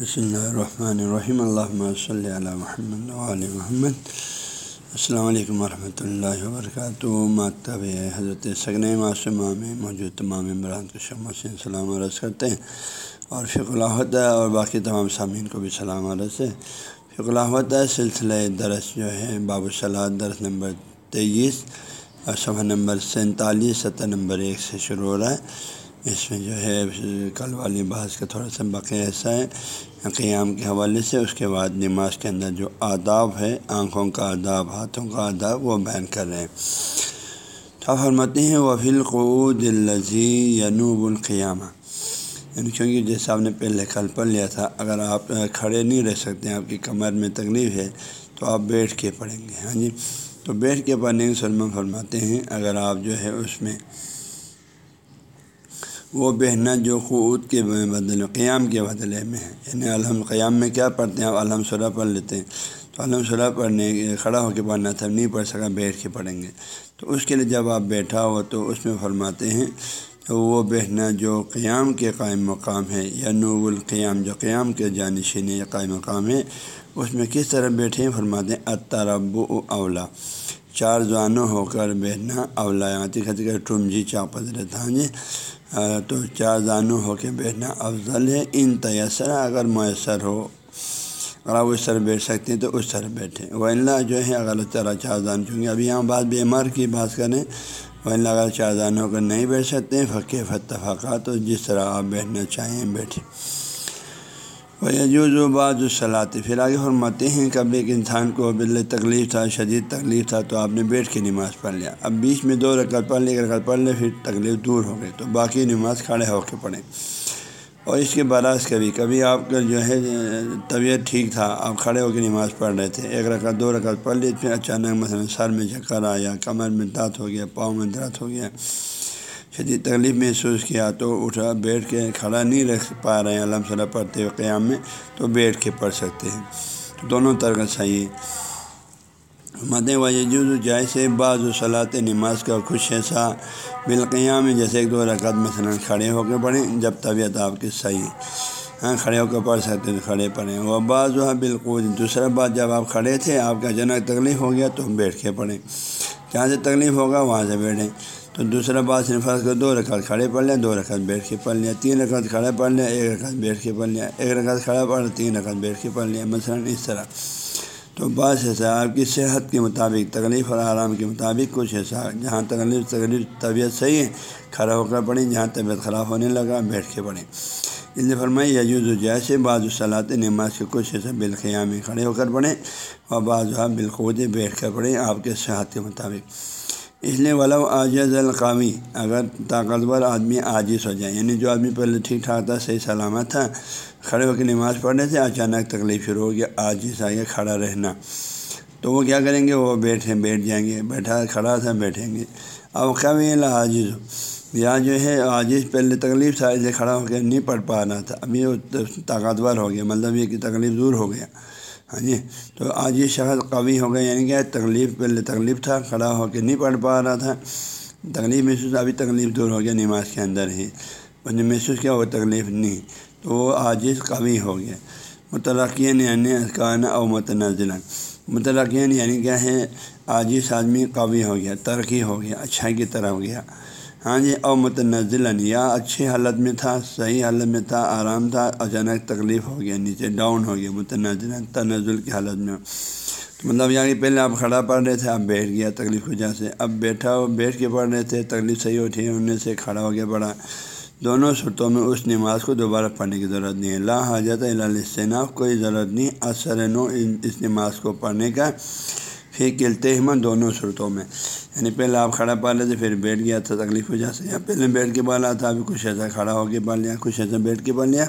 بسم اللہ الرحمن الرحیم اللہ صلی علی محمد علیہ محمد السلام علیکم ورحمۃ اللہ وبرکاتہ مکتب حضرت سگن معصومہ میں موجود تمام عمران کو شمع سے سلام عرض کرتے ہیں اور فق الحت اور باقی تمام سامعین کو بھی سلام عرض ہے فق الحت سلسلہ درس جو ہے باب الصلاح درس نمبر تیئیس اور صفحہ نمبر سینتالیس ستر نمبر ایک سے شروع ہو رہا ہے اس میں جو ہے، کل والی بحث کا تھوڑا سا باقی ایسا ہے قیام کے حوالے سے، اس کے بعد نماز کے اندر جو آداب ہے، آنکھوں کا آداب، ہاتھوں کا آداب، وہ بیان کر رہے ہیں۔ تو فرماتے ہیں وہ فلقود الزی ینوب القیامہ یعنی کیونکہ جیسے آپ نے پہلے کل پڑھ لیا تھا، اگر آپ کھڑے نہیں رہ سکتے، آپ کی کمر میں تکلیف ہے، تو آپ بیٹھ کے پڑھیں گے۔ ہاں جی؟ تو بیٹھ کے پڑھنے کے فرماتے ہیں، اگر آپ جو ہے، اس میں وہ بہنا جو خود کے بدلے، قیام کے بدلے میں ہے یعنی الحمد قیام میں کیا پڑھتے ہیں؟ آپ الحمد سرا پڑھ لیتے ہیں۔ تو الحمد سرا پڑھنے کھڑا ہو کے پڑھنا تھا، نہیں پڑھ سکا، بیٹھ کے پڑھیں گے۔ تو اس کے لیے جب آپ بیٹھا ہو تو اس میں فرماتے ہیں تو وہ بہنا جو قیام کے قائم مقام ہے، یا نوب القیام جو قیام کے جانشین یا قائم مقام ہے، اس میں کس طرح بیٹھے ہیں؟ فرماتے ہیں اطرب و اولا چار زانوں ہو کر بیٹھنا اولا آتی خطی کر ٹم جی چاپت رہتا ہاں جی۔ تو چار زانو ہو کے بیٹھنا افضل ہے۔ ان تیسر اگر میسر ہو، اگر آپ اس طرح بیٹھ سکتے ہیں تو اس طرح بیٹھیں۔ وہ اللہ جو ہے، اگر طرح چار زان چونکہ ابھی یہاں بات بیمار کی بات کریں، وہ اللہ اگر چار زان ہو کر نہیں بیٹھ سکتے ہیں فقے فتفقہ تو جس طرح آپ بیٹھنا چاہیں بیٹھیں۔ وہ یجوز و بعض صلاحت پھر آگے فرماتے ہیں کب ایک انسان کو بل تکلیف تھا، شدید تکلیف تھا، تو آپ نے بیٹھ کے نماز پڑھ لیا۔ اب بیچ میں دو رکعت پڑھ لے رکعت پڑھ لے پھر تکلیف دور ہو گئی، تو باقی نماز کھڑے ہو کے پڑھیں۔ اور اس کے برعکس کبھی کبھی آپ کا جو ہے، طبیعت ٹھیک تھا، آپ کھڑے ہو کے نماز پڑھ رہے تھے، ایک رکعت، دو رکعت پڑھ لی، پھر اچانک مثلاً سر میں چکر آیا، کمر میں دانت ہو گیا، پاؤں میں درد ہو گیا۔ شدید تکلیف محسوس کیا تو اٹھا، بیٹھ کے کھڑا نہیں رکھ پا رہے ہیں الحمد صلاح پڑھتے ہوئے قیام میں تو بیٹھ کے پڑھ سکتے ہیں۔ تو دونوں طرح صحیح مد وجود جیسے بعض و صلاحت نماز کا خوش ایسا بالقیام میں جیسے ایک دو رکعت مثلاً کھڑے ہو کے پڑھیں جب طبیعت آپ کی صحیح ہاں کھڑے ہو کے پڑھ سکتے ہیں، کھڑے پڑھیں۔ وہ بعض وہ بالکل دوسرا بات جب آپ کھڑے تھے، آپ کا جنک تکلیف ہو گیا تو بیٹھ کے پڑھیں۔ جہاں سے تکلیف ہوگا، وہاں سے بیٹھیں۔ تو دوسرا بات صرف کر دو رکعت کھڑے پڑھ لیں، دو رکعت بیٹھ کے پڑھ لیا تین رکعت کھڑے پڑھ لیا ایک رکعت بیٹھ کے پڑھ لیا ایک رکعت کھڑا پڑھ تین رکعت بیٹھ کے پڑھ لیا مثلاً اس طرح۔ تو بعض ایسا آپ کی صحت کے مطابق، تکلیف اور آرام کے مطابق کچھ ایسا جہاں تکلیف تکلیف، طبیعت صحیح ہے، کھڑا ہو کر پڑھیں، جہاں طبیعت خراب ہونے لگا، بیٹھ کے پڑھیں۔ اس لیے فرمائی، یجوز و جیسے بعض صلاحت نماز کے کچھ ایسا بالخیام میں کھڑے ہو کر پڑھیں، اور بعض ہاں بالخود بیٹھ کر پڑھیں، آپ کے صحت کے مطابق۔ اس لیے ولو عاجز القامی اگر طاقتور آدمی عاجز ہو جائے یعنی جو آدمی پہلے ٹھیک ٹھاک تھا، صحیح سلامت تھا، کھڑے ہو کے نماز پڑھنے سے اچانک تکلیف شروع ہو گیا، عاجز آگے کھڑا رہنا۔ تو وہ کیا کریں گے؟ وہ بیٹھیں بیٹھ جائیں گے، بیٹھا، کھڑا تھا، بیٹھیں گے۔ اب کبھی عاجز ہو یا جو ہے، عاجز پہلے تکلیف تھا اسے کھڑا ہو کے نہیں پڑھ پا رہا تھا، ابھی وہ طاقتور ہو گیا مطلب یہ کہ تکلیف دور ہو گیا۔ ہاں جی تو آج یہ شخص قوی ہو گیا یعنی کہ تکلیف پہلے تکلیف تھا، کھڑا ہو کے نہیں پڑھ پا رہا تھا۔ تکلیف محسوس، ابھی تکلیف دور ہو گیا نماز کے اندر ہی۔ نے محسوس کیا، وہ تکلیف نہیں۔ تو وہ عاجز قوی ہو گیا۔ مترقین یعنی کہنا او متنزل مترقین یعنی کیا ہے عاجز آدمی قوی ہو گیا، ترقی ہو گیا، اچھائی کی طرح ہو گیا۔ ہاں جی او متنزل یا اچھی حالت میں تھا، صحیح حالت میں تھا، آرام تھا، اچانک تکلیف ہو گیا، نیچے ڈاؤن ہو گیا، متنزل تنزل کی حالت میں۔ تو مطلب یہاں کہ پہلے آپ کھڑا پڑھ رہے تھے، اب بیٹھ گیا تکلیف کی وجہ سے۔ اب بیٹھا ہو بیٹھ کے پڑھ رہے تھے، تکلیف صحیح اٹھی انہیں سے کھڑا ہو گیا، پڑھا۔ دونوں صورتوں میں اس نماز کو دوبارہ پڑھنے کی ضرورت نہیں ہے۔ لا حاجت اللہ کوئی ضرورت نہیں، اثر نو اس نماز کو پڑھنے کا۔ پھر کلتے ہمت دونوں صورتوں میں۔ یعنی پہلے آپ کھڑا پا لیتے، پھر بیٹھ گیا تھا تکلیف وجہ سے یا پہلے بیٹھ کے پالا تھا، ابھی کچھ ایسا کھڑا ہو کے پال لیا کچھ ایسا بیٹھ کے پال لیا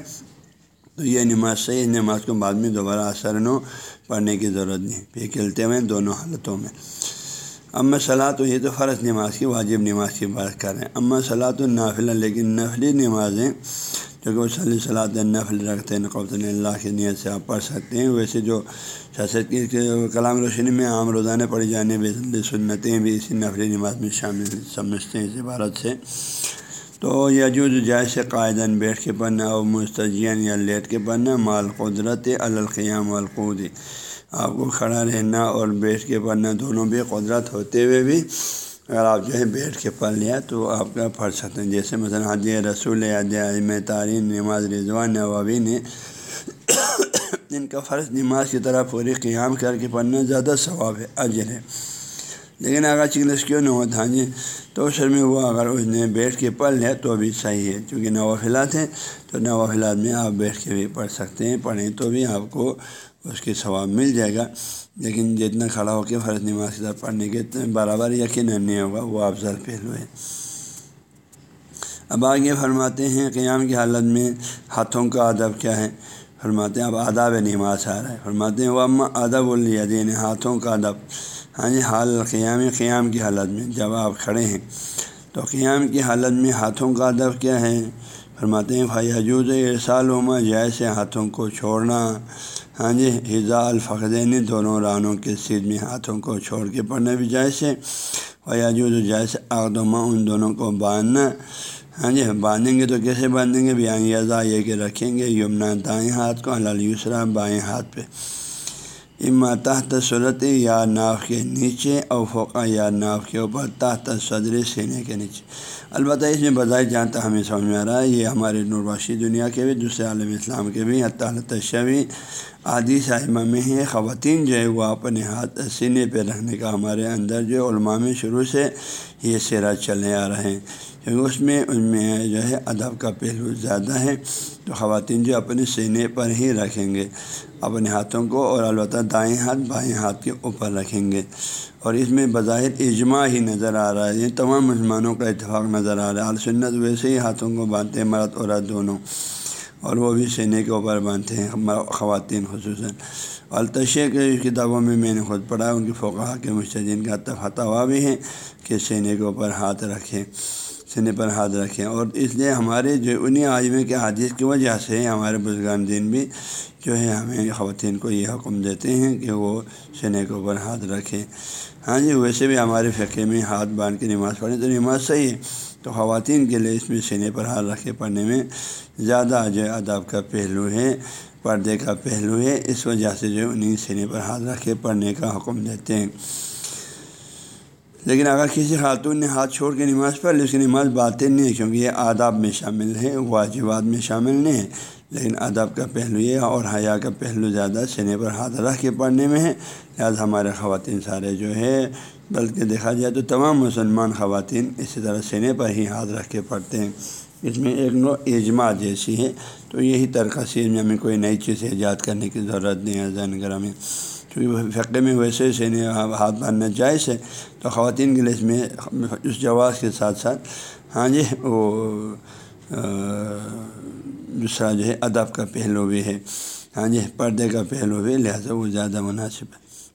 تو یہ نماز صحیح نماز کو بعد میں دوبارہ اثر نو پڑھنے کی ضرورت نہیں۔ پھر کھلتے ہوئے دونوں حالتوں میں۔ اما صلاح تو یہ تو فرض نماز کی، واجب نماز کی بات کر رہے ہیں۔ اما صلاح تو نافلہ لیکن نفلی نمازیں جو کہ وہ صلی صلاح نفل رکھتے ہیں نقوۃ اللہ کی نیت سے آپ پڑھ سکتے ہیں۔ ویسے جو شاست کی کلام روشنی میں عام روزانہ پڑھی جانے بھی سنتیں بھی اسی نفلی نماز میں شامل سمجھتے ہیں اس عبارت سے۔ تو یجوز جیسے قائدن بیٹھ کے پڑھنا اور مستجین یا لیٹ کے پڑھنا، مال قدرت القیام القود آپ کو کھڑا رہنا اور بیٹھ کے پڑھنا دونوں بھی قدرت ہوتے ہوئے بھی اگر آپ جو ہے بیٹھ کے پڑھ لیا تو آپ کا پڑھ سکتے ہیں جیسے مثلاً حدیہ رسول عدم تارین نماز رضوان نوابی نے ان کا فرض نماز کی طرح پوری قیام کر کے پڑھنا زیادہ ثواب ہے، اجر ہے۔ لیکن اگر چکلس کیوں نہ ہوتا ہاں جی تو سر میں وہ اگر اس نے بیٹھ کے پڑھ لیا تو بھی صحیح ہے۔ چونکہ نوافلات ہیں، تو نوافلات میں آپ بیٹھ کے بھی پڑھ سکتے ہیں۔ پڑھیں تو بھی آپ کو اس کے ثواب مل جائے گا۔ لیکن جتنا کھڑا ہو کے فرض نماز کی طرف پڑھنے کے برابر یقین نہیں ہوگا، وہ افضل پہلو ہے اب آگے فرماتے ہیں، قیام کی حالت میں ہاتھوں کا ادب کیا ہے؟ فرماتے ہیں، اب آداب نماز آ رہا ہے۔ فرماتے ہیں، وہ اما ادب الدین ہاتھوں کا ادب۔ ہاں جی حال قیام قیام کی حالت میں۔ جب آپ کھڑے ہیں۔ تو قیام کی حالت میں ہاتھوں کا ادب کیا ہے؟ فرماتے ہیں بھائی حجوز ارسال عما جیسے ہاتھوں کو چھوڑنا۔ ہاں جی حضا الفقدین دونوں رانوں کے سیدھ میں ہاتھوں کو چھوڑ کے پڑھنا بھی جیسے بھائی حجوز جیسے آدما ان دونوں کو باندھنا۔ ہاں جی باندھیں گے تو کیسے باندھیں گے؟ بیان یزا یہ کہ رکھیں گے یمنا دائیں ہاتھ کو، حلال یسرا بائیں ہاتھ پہ۔ اما تحت صورت یا ناف کے نیچے اور فوقہ یا ناف کے اوپر، تحت صدر سینے کے نیچے۔ البتہ اس میں بظاہر جہاں تک ہمیں سمجھ میں آ رہا ہے، یہ ہمارے نورواشی دنیا کے بھی، دوسرے عالم اسلام کے بھی، حتیٰ تشوی عادی صاحبہ میں ہی خواتین جو ہے، وہ اپنے ہاتھ سینے پہ رکھنے کا ہمارے اندر جو علماء میں شروع سے یہ سیرا چلے آ رہے ہیں۔ کیونکہ اس میں ان میں جو ہے ادب کا پہلو زیادہ ہے، تو خواتین جو اپنے سینے پر ہی رکھیں گے، اپنے ہاتھوں کو اور البتہ دائیں ہاتھ، بائیں ہاتھ کے اوپر رکھیں گے۔ اور اس میں بظاہر اجماع ہی نظر آ رہا ہے یہ تمام مسلمانوں کا اتفاق نظر آ رہا ہے۔ السنت ویسے ہی ہاتھوں کو باندھتے ہیں، مرد، عورت دونوں، اور وہ بھی سینے کے اوپر باندھتے ہیں خواتین خصوصاً۔ التشے کے کتابوں میں میں نے خود پڑھا، ان کی فوقہ کے مشتدین کا فتوا بھی ہے کہ سینے کے اوپر ہاتھ رکھیں۔ سینے پر ہاتھ رکھیں۔ اور اس لیے ہمارے جو انہیں عالم کے حادث کی وجہ سے ہمارے بزرگان دین بھی جو ہے ہمیں خواتین کو یہ حکم دیتے ہیں کہ وہ سینے کے اوپر ہاتھ رکھیں۔ ہاں جی ویسے بھی ہمارے فقے میں ہاتھ باندھ کے نماز پڑھیں تو نماز صحیح ہے، تو خواتین کے لیے اس میں سینے پر ہاتھ رکھ کے پڑھنے میں زیادہ جو ادب کا پہلو ہے، پردے کا پہلو ہے۔ اس وجہ سے جو انہیں سینے پر ہاتھ رکھ کے پڑھنے کا حکم دیتے ہیں۔ لیکن اگر کسی خاتون نے ہاتھ چھوڑ کے نماز پڑھ لی، اس کی نماز باتیں نہیں ہے، کیونکہ یہ آداب میں شامل ہے، واجبات میں شامل نہیں ہے۔ لیکن ادب کا پہلو یہ اور حیا کا پہلو زیادہ سینے پر ہاتھ رکھ کے پڑھنے میں ہے۔ لہٰذا ہمارے خواتین سارے جو ہے بلکہ دیکھا جائے تو تمام مسلمان خواتین اسی طرح سینے پر ہی ہاتھ رکھ کے پڑھتے ہیں۔ اس میں ایک نو اجماع جیسی ہے۔ تو یہی ترقی میں ہمیں کوئی نئی چیز ایجاد کرنے کی ضرورت نہیں ہے زین گرہ میں کیونکہ فقے میں ویسے سینے ہاتھ باندھنا جائز ہے تو خواتین کے لیے اس میں اس جواز کے ساتھ ساتھ ہاں جی وہ دوسرا جو ہے، ادب کا پہلو بھی ہے۔ ہاں جی پردے کا پہلو بھی، لہٰذا وہ زیادہ مناسب ہے۔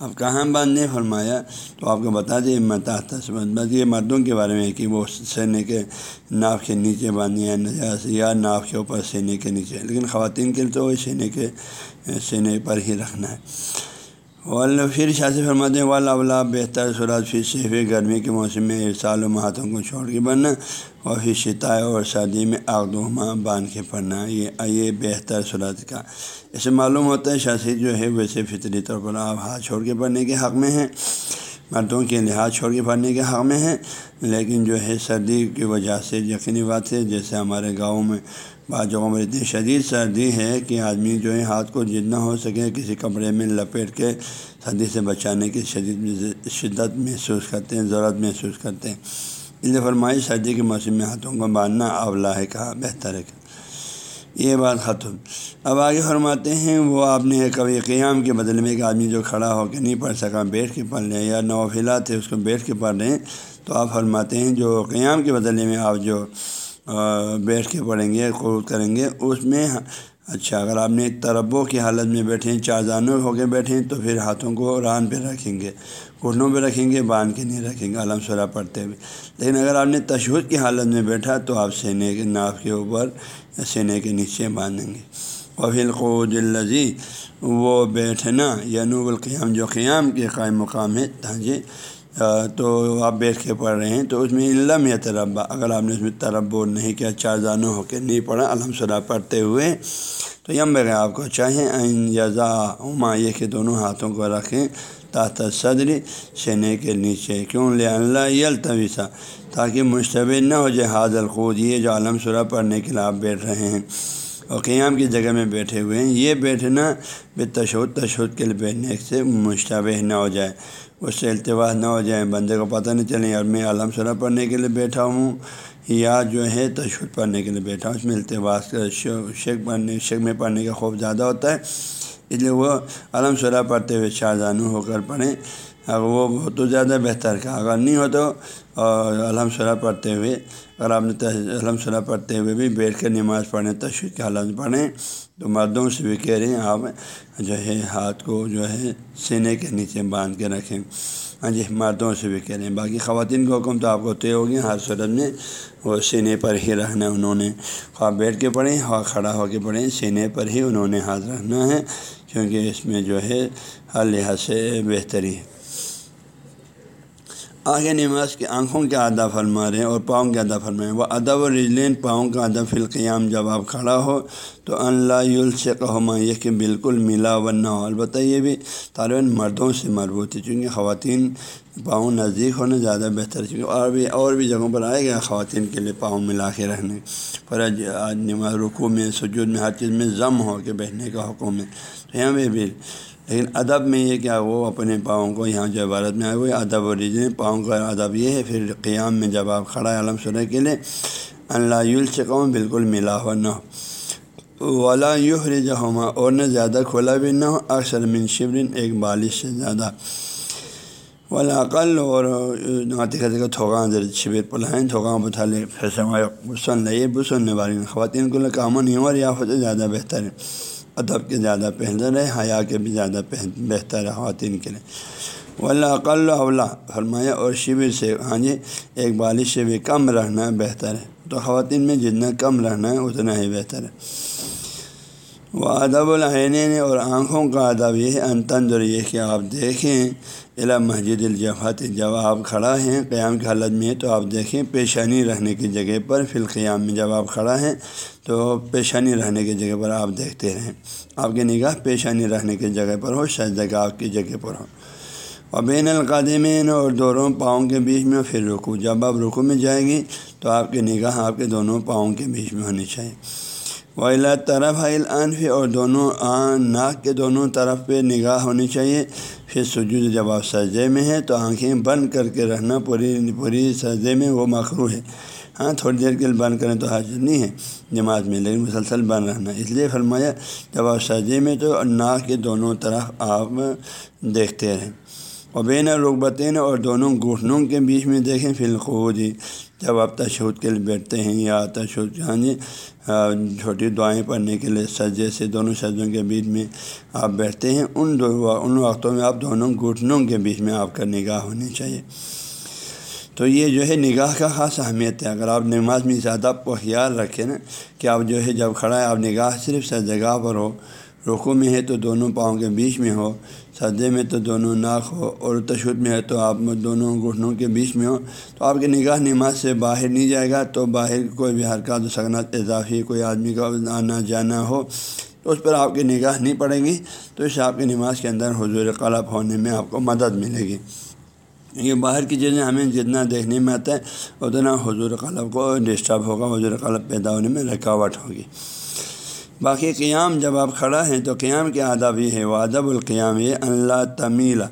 اب کہاں باندھنے فرمایا؟ تو آپ کو بتا دیں متاثر بس یہ مردوں کے بارے میں کہ وہ سینے کے ناف کے نیچے باندھے یا یا ناف کے اوپر سینے کے نیچے، لیکن خواتین کے لیے تو وہ سینے کے، سینے پر ہی رکھنا ہے۔ والا پھر شاذ فرماتے ہیں، والا اولا بہتر سورج پھر صرف گرمی کے موسم میں ارسال و ہاتھوں کو چھوڑ کے بننا اور پھر شتائے اور سردی میں آگدما باندھ کے پڑھنا۔ یہ یہ بہتر سورج کا۔ اسے معلوم ہوتا ہے شاسی جو ہے ویسے فطری طور پر آپ ہاتھ چھوڑ کے پڑھنے کے حق میں ہیں۔ مردوں کے لحاظ چھوڑ کے پڑھنے کے حق میں ہیں، لیکن جو ہے سردی کی وجہ سے یقینی بات ہے، جیسے ہمارے گاؤں میں بعض جگہوں میں اتنی شدید سردی ہے کہ آدمی جو ہے ہاتھ کو جتنا ہو سکے کسی کپڑے میں لپیٹ کے سردی سے بچانے کی شدید شدت محسوس کرتے ہیں، ضرورت محسوس کرتے ہیں۔ اس لیے فرمائی سردی کے موسم میں ہاتھوں کو باندھنا اولا ہے کہا بہتر ہے۔ کہا یہ بات ختم۔ اب آگے فرماتے ہیں، وہ آپ نے کبھی قیام کے بدلے میں ایک آدمی جو کھڑا ہو کے نہیں پڑھ سکا، بیٹھ کے پڑھ لیں یا نوافلات تھے، اس کو بیٹھ کے پڑھ لیں، تو آپ فرماتے ہیں جو قیام کے بدلے میں آپ جو بیٹھ کے پڑھیں گے، قرود کریں گے، اس میں ہاں، اچھا اگر آپ نے تربوں کی حالت میں بیٹھیں چار جانور ہو کے بیٹھیں تو پھر ہاتھوں کو ران پہ رکھیں گے، گھٹنوں پہ رکھیں گے، باندھ کے نہیں رکھیں گے، علم سرا پڑھتے ہوئے۔ لیکن اگر آپ نے تشہد کی حالت میں بیٹھا، تو آپ سینے کے ناف کے اوپر سینے کے نیچے باندھیں گے۔ اور پھر قوج الزی وہ بیٹھنا، یا نوب القیام، جو قیام کے قائم مقام ہے تاجے جی، تو آپ بیٹھ کے پڑھ رہے ہیں، تو اس میں علم یا تربا اگر آپ نے اس میں تربو نہیں کیا، چار زانوں ہو کے نہیں پڑھا الحمد للہ پڑھتے ہوئے، تو یم بغیر آپ کو چاہیں این یزا عما یہ کہ دونوں ہاتھوں کو رکھیں تحت صدری سینے کے نیچے کیوں؟ لے اللہ یلتویسا تاکہ مشتبہ نہ ہو جائے حاضر خود، یہ جو عالم سرا پڑھنے کے لیے آپ بیٹھ رہے ہیں اور قیام کی جگہ میں بیٹھے ہوئے ہیں، یہ بیٹھنا بے تشود تشود کے لیے بیٹھنے سے مشتبہ نہ ہو جائے، اس سے التواس نہ ہو جائے، بندے کو پتہ نہیں چلے اور میں عالم سرا پڑھنے کے لیے بیٹھا ہوں، یا جو ہے تشود پڑھنے کے لیے بیٹھا ہوں، اس میں التواس کا پڑھنے شیخ میں پڑھنے کا خوف زیادہ ہوتا ہے۔ اس لیے وہ علم شرح پڑھتے ہوئے شاہجہانو ہو کر پڑھیں اگر وہ بہت تو زیادہ بہتر کا اگر نہیں ہو تو الحم شرح پڑھتے ہوئے اگر آپ نے الحم شرح پڑھتے ہوئے بھی بیٹھ کر نماز پڑھیں تشریح کے حالت پڑھیں تو مردوں سے بھی کہہ رہے ہیں آپ جو ہے ہاتھ کو جو ہے سینے کے نیچے باندھ کے رکھیں ہاں جی مردوں سے بھی کہہ رہے ہیں۔ باقی خواتین کو حکم تو آپ کو طے ہو گیا، ہر صورت میں وہ سینے پر ہی رہنا انہوں نے۔ خواہ بیٹھ کے پڑھیں خواہ کھڑا ہو کے پڑھیں۔ سینے پر ہی انہوں نے ہاتھ رکھنا ہے، کیونکہ اس میں جو ہے ہر لحاظ سے بہتری ہے۔ آگے نماز کی آنکھوں کے ادا فرما رہے ہیں اور پاؤں کے ادا فرما رہے ہیں وہ ادب و رجلین پاؤں کا ادب فلقیام جب آپ کھڑا ہو تو اللہ سے کہما یہ کہ بالکل ملا و نہ ہو۔ البتہ یہ بھی طالب مردوں سے مربوط ہے، چونکہ خواتین پاؤں نزدیک ہونا زیادہ بہتر چونکہ اور بھی اور بھی جگہوں پر آئے گا خواتین کے لیے پاؤں ملا کے رہنے۔ پر آج نماز رکوع میں، سجود میں، ہر چیز میں ضم ہو کے بیٹھنے کا حکم ہے۔ تو یہاں پہ بھی لیکن ادب میں یہ کیا وہ اپنے پاؤں کو یہاں جو عبارت میں آئے ہوئے ادب و رجن پاؤں کا ادب یہ ہے، پھر قیام میں جب آپ کھڑا ہے علم سرح کے لیے اللہ سے قوم بالکل ملا ہو نہ ہو۔ ولا یو ہما اور نہ زیادہ کھولا بھی نہ ہو، اکثر من شبرن ایک بالش سے زیادہ۔ والا عقل اور کا تھوکا شبر پلائیں تھوکا بتا لے پھر سن لے یہ والی خواتین کو کامن نہیں ہو اور یا زیادہ بہتر ہے۔ ادب کے زیادہ بہتر ہے حیا کے بھی زیادہ بہتر ہے، خواتین کے لیے۔ واللہ اقل اولا، فرمایا، اور شبر سے ہاں جی ایک بالش سے بھی کم رہنا بہتر ہے۔ تو خواتین میں جتنا کم رہنا ہے، اتنا ہی بہتر ہے۔ وہ ادب العین اور آنکھوں کا ادب یہ ہے انتظر یہ کہ آپ دیکھیں۔ الا مسجد الجفات جب آپ کھڑا ہیں قیام کی حالت میں تو آپ دیکھیں پیشانی رہنے کی جگہ پر فی القیام میں جب آپ کھڑا ہیں تو پیشانی رہنے کی جگہ پر آپ دیکھتے رہیں۔ آپ کی نگاہ پیشانی رہنے کی جگہ پر ہو شاید جگہ کی جگہ پر ہو۔ اور بین القادمین اور دونوں پاؤں کے بیچ میں پھر رکو، جب آپ رکو میں جائیں گی تو آپ کی نگاہ آپ کے دونوں پاؤں کے بیچ میں ہونی چاہیے۔ ولا طرف العنف اور دونوں آن، ناک کے دونوں طرف پہ نگاہ ہونی چاہیے۔ پھر سجود جب آپ سجدے میں ہے تو آنکھیں بند کر کے رہنا پوری پوری سجدے میں وہ مخرو ہے۔ ہاں تھوڑی دیر کے لیے بند کریں تو حاضر نہیں ہے۔ جماعت میں لیکن مسلسل بند رہنا۔ اس لیے فرمایا، جب آپ سجدے میں تو ناک کے دونوں طرف آپ دیکھتے رہیں۔ اور بین رغبتین اور دونوں گھٹنوں کے بیچ میں دیکھیں فی الخود ہی جب آپ تشہد کے لیے بیٹھتے ہیں یا تشہد ہاں جی چھوٹی دعائیں پڑھنے کے لیے سجے سے دونوں سجوں کے بیچ میں آپ بیٹھتے ہیں، ان دو ان وقتوں میں آپ دونوں گھٹنوں کے بیچ میں آپ کا نگاہ ہونی چاہیے۔ تو یہ جو ہے نگاہ کا خاص اہمیت ہے۔ اگر آپ نماز میں زیادہ کو خیال رکھیں نا، کہ آپ جو ہے جب کھڑا ہے آپ نگاہ صرف سر جگہ پر ہو رخو میں ہے تو دونوں پاؤں کے بیچ میں ہو، سجدے میں تو دونوں ناک ہو اور تشدد میں ہے تو آپ دونوں گھٹنوں کے بیچ میں ہو۔ تو آپ کی نگاہ نماز سے باہر نہیں جائے گا تو باہر کوئی بھی حرکات و سکنت اضافی کوئی آدمی کا آنا جانا ہو تو اس پر آپ کی نگاہ نہیں پڑے گی۔ تو اس سے آپ کی نماز کے اندر حضور قلب ہونے میں آپ کو مدد ملے گی۔ یہ باہر کی چیزیں ہمیں جتنا دیکھنے میں آتا ہے، اتنا حضور قلب کو ڈسٹرب ہوگا، حضور قلب پیدا ہونے میں رکاوٹ ہوگی۔ باقی قیام جب آپ کھڑا ہیں تو قیام کے آداب یہ ہے وہ ادب القیام، یہ اللہ تمیلا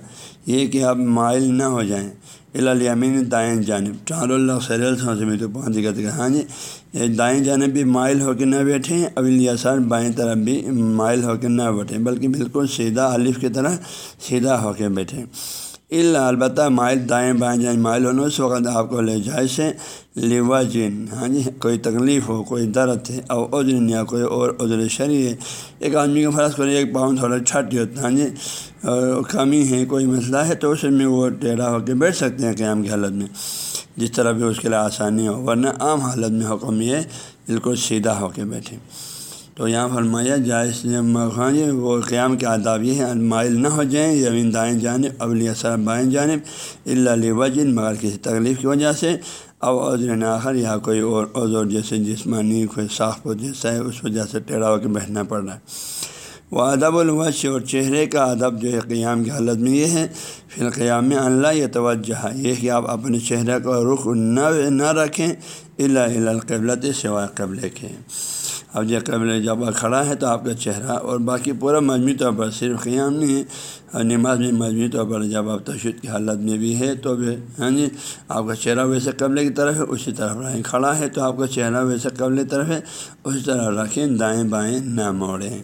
یہ کہ آپ مائل نہ ہو جائیں۔ الالیمین دائیں جانب۔ چار اللہ سریل سے تو پہنچ گئے ہاں جی دائیں جانب بھی مائل ہو کے نہ بیٹھیں، ابل یسار بائیں طرف بھی مائل ہو کے نہ بیٹھیں، بلکہ بالکل سیدھا الف کی طرح سیدھا ہو کے بیٹھیں۔ اللہ البتہ مائل دائیں بائیں جائیں، مائل ہونا اس وقت آپ کو لے جائے سے لیوا جن ہاں جی کوئی تکلیف ہو، کوئی درد ہے اور عجر یا کوئی اور عذر شرع ہے۔ ایک آدمی کو فرض کرے ایک پاؤں تھوڑا چھٹ ہوتا ہاں جی کمی ہے، کوئی مسئلہ ہے، تو اس میں وہ ٹیڑھا ہو کے بیٹھ سکتے ہیں قیام کی حالت میں۔ جس طرح بھی اس کے لیے آسانی ہو، ورنہ عام حالت میں حکم یہ بالکل سیدھا ہو کے بیٹھے تو یہاں فرمایا، جائز جی وہ قیام کے آداب یہ ہیں، مائل نہ ہو جائیں یمین دائیں جانب اولی اثر بائیں جانب اللہ وجن مگر کسی تکلیف کی وجہ سے اب عذر آخر، یا کوئی اور عذر جیسے جسمانی، کوئی ساخت جیسا ہے، اس وجہ سے ٹیڑھا ہو کے بیٹھنا پڑ رہا ہے وہ ادب الوش اور چہرے کا ادب جو ہے، قیام کی حالت میں یہ ہے پھر قیام میں اللہ یہ توجہ یہ کہ آپ اپنے چہرے کا رخ نہ نہ رکھیں اللہ القبلت سوائے قبل کے۔ اب یہ قبل جب کھڑا ہے تو آپ کا چہرہ اور باقی پورا مجموعی طور پر صرف قیام نہیں ہے اور نماز میں مجموعی طور پر جب آپ تشدد کی حالت میں بھی ہے تو بھی ہاں جی؟ آپ کا چہرہ ویسے قبل کی طرف ہے، اسی طرف رہیں کھڑا ہے تو آپ کا چہرہ ویسے قبل طرف ہے، اسی طرح رکھیں، دائیں بائیں نہ موڑیں۔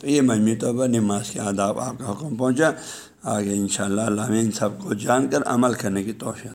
تو یہ مجموعی طور پر نماز کے آداب آپ کا حکم پہنچا۔ آگے ان شاء اللہ اللہ ان سب کو جان کر عمل کرنے کی توفیع